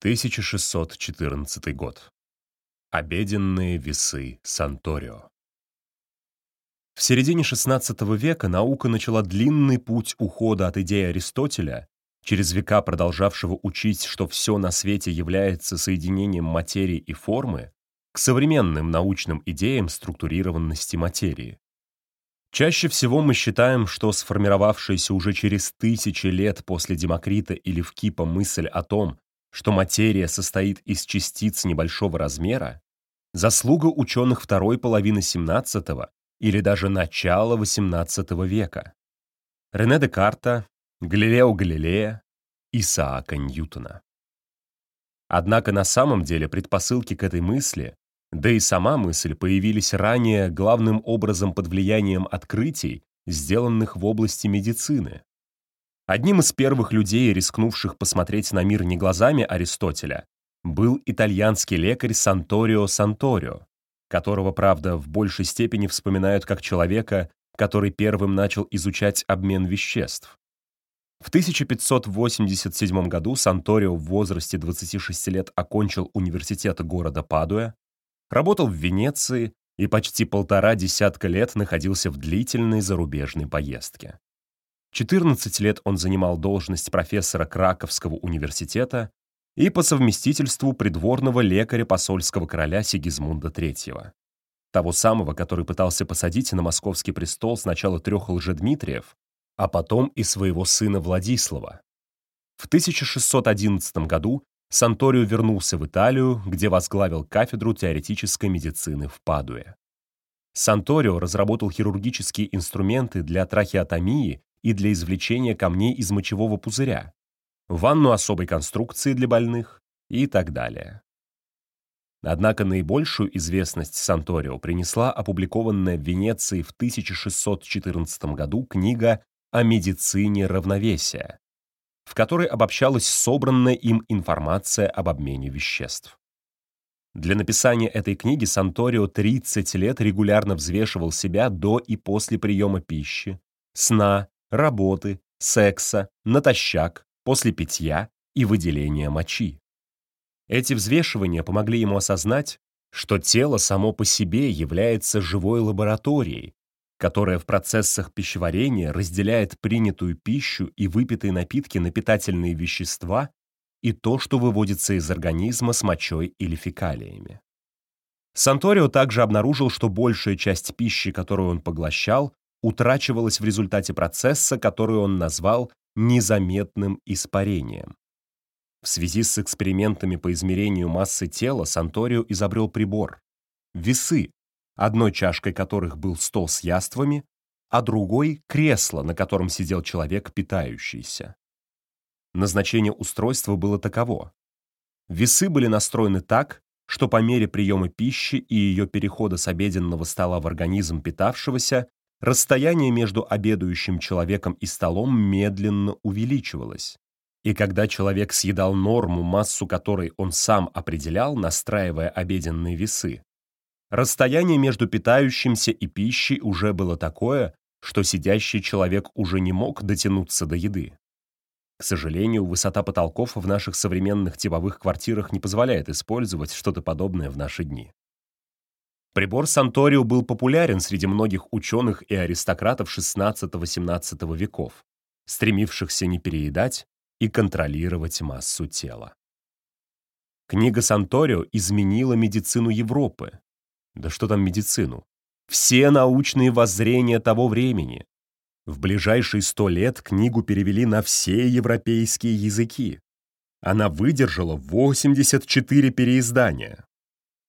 1614 год. Обеденные весы Санторио. В середине XVI века наука начала длинный путь ухода от идеи Аристотеля, через века продолжавшего учить, что все на свете является соединением материи и формы, к современным научным идеям структурированности материи. Чаще всего мы считаем, что сформировавшаяся уже через тысячи лет после Демокрита или Вкипа мысль о том, что материя состоит из частиц небольшого размера, заслуга ученых второй половины XVII или даже начала XVIII века. Рене Декарта, Галилео Галилея, Исаака Ньютона. Однако на самом деле предпосылки к этой мысли да и сама мысль появились ранее главным образом под влиянием открытий, сделанных в области медицины. Одним из первых людей, рискнувших посмотреть на мир не глазами Аристотеля, был итальянский лекарь Санторио Санторио, которого, правда, в большей степени вспоминают как человека, который первым начал изучать обмен веществ. В 1587 году Санторио в возрасте 26 лет окончил университет города Падуя, работал в Венеции и почти полтора десятка лет находился в длительной зарубежной поездке. 14 лет он занимал должность профессора Краковского университета и по совместительству придворного лекаря посольского короля Сигизмунда III. Того самого, который пытался посадить на московский престол сначала трех лжедмитриев, а потом и своего сына Владислава. В 1611 году Санторио вернулся в Италию, где возглавил кафедру теоретической медицины в Падуе. Санторио разработал хирургические инструменты для трахеотомии и для извлечения камней из мочевого пузыря, ванну особой конструкции для больных и так далее. Однако наибольшую известность Санторио принесла опубликованная в Венеции в 1614 году книга о медицине равновесия, в которой обобщалась собранная им информация об обмене веществ. Для написания этой книги Санторио 30 лет регулярно взвешивал себя до и после приема пищи, сна, работы, секса, натощак, после питья и выделения мочи. Эти взвешивания помогли ему осознать, что тело само по себе является живой лабораторией, которая в процессах пищеварения разделяет принятую пищу и выпитые напитки на питательные вещества и то, что выводится из организма с мочой или фекалиями. Санторио также обнаружил, что большая часть пищи, которую он поглощал, утрачивалась в результате процесса, который он назвал незаметным испарением. В связи с экспериментами по измерению массы тела Санторио изобрел прибор — весы, одной чашкой которых был стол с яствами, а другой — кресло, на котором сидел человек, питающийся. Назначение устройства было таково. Весы были настроены так, что по мере приема пищи и ее перехода с обеденного стола в организм питавшегося, расстояние между обедающим человеком и столом медленно увеличивалось. И когда человек съедал норму, массу которой он сам определял, настраивая обеденные весы, Расстояние между питающимся и пищей уже было такое, что сидящий человек уже не мог дотянуться до еды. К сожалению, высота потолков в наших современных типовых квартирах не позволяет использовать что-то подобное в наши дни. Прибор Санторио был популярен среди многих ученых и аристократов XVI-XVIII веков, стремившихся не переедать и контролировать массу тела. Книга Санторио изменила медицину Европы, да что там медицину, все научные воззрения того времени. В ближайшие сто лет книгу перевели на все европейские языки. Она выдержала 84 переиздания.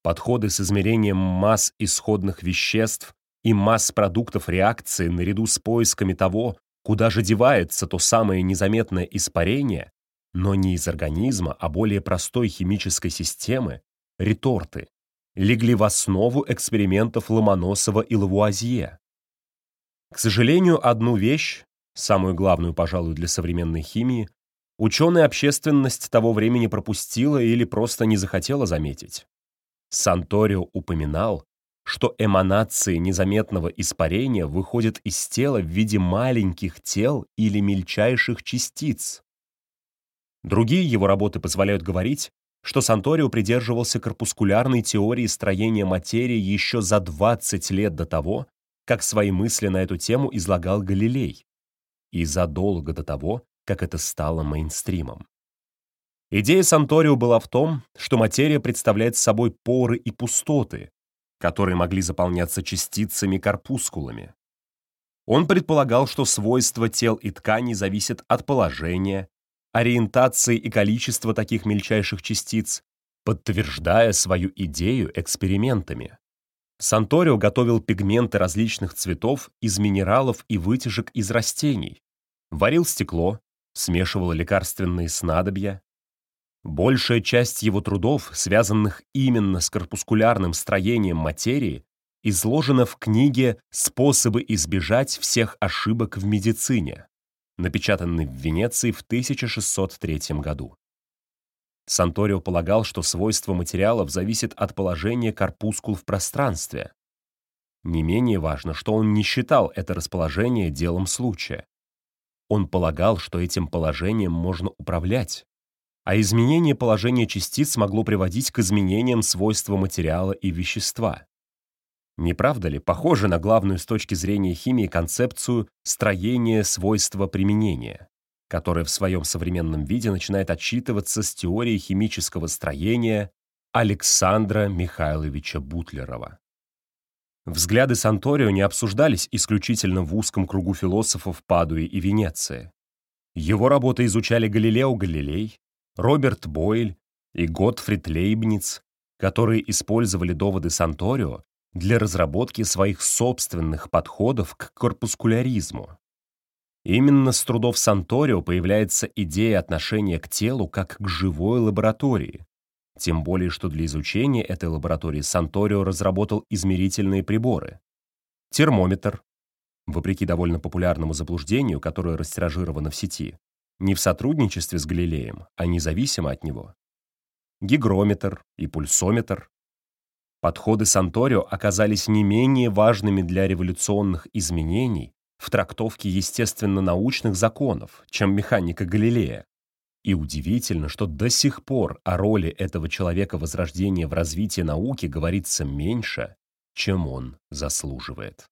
Подходы с измерением масс исходных веществ и масс продуктов реакции наряду с поисками того, куда же девается то самое незаметное испарение, но не из организма, а более простой химической системы, реторты, легли в основу экспериментов Ломоносова и Лавуазье. К сожалению, одну вещь, самую главную, пожалуй, для современной химии, ученая общественность того времени пропустила или просто не захотела заметить. Санторио упоминал, что эманации незаметного испарения выходят из тела в виде маленьких тел или мельчайших частиц. Другие его работы позволяют говорить, что Санторио придерживался корпускулярной теории строения материи еще за 20 лет до того, как свои мысли на эту тему излагал Галилей, и задолго до того, как это стало мейнстримом. Идея Санторио была в том, что материя представляет собой поры и пустоты, которые могли заполняться частицами-корпускулами. Он предполагал, что свойства тел и тканей зависят от положения, ориентации и количества таких мельчайших частиц, подтверждая свою идею экспериментами. Санторио готовил пигменты различных цветов из минералов и вытяжек из растений, варил стекло, смешивал лекарственные снадобья. Большая часть его трудов, связанных именно с корпускулярным строением материи, изложена в книге «Способы избежать всех ошибок в медицине», напечатанной в Венеции в 1603 году. Санторио полагал, что свойство материалов зависит от положения корпускул в пространстве. Не менее важно, что он не считал это расположение делом случая. Он полагал, что этим положением можно управлять, а изменение положения частиц могло приводить к изменениям свойства материала и вещества. Не правда ли, похоже на главную с точки зрения химии концепцию строения свойства применения, которая в своем современном виде начинает отчитываться с теорией химического строения Александра Михайловича Бутлерова. Взгляды Санторио не обсуждались исключительно в узком кругу философов Падуи и Венеции. Его работы изучали Галилео Галилей, Роберт Бойль и Готфрид Лейбниц, которые использовали доводы Санторио для разработки своих собственных подходов к корпускуляризму. Именно с трудов Санторио появляется идея отношения к телу как к живой лаборатории, тем более, что для изучения этой лаборатории Санторио разработал измерительные приборы. Термометр, вопреки довольно популярному заблуждению, которое растиражировано в сети, не в сотрудничестве с Галилеем, а независимо от него. Гигрометр и пульсометр. Подходы Санторио оказались не менее важными для революционных изменений в трактовке естественно-научных законов, чем механика Галилея, и удивительно, что до сих пор о роли этого человека Возрождения в развитии науки говорится меньше, чем он заслуживает.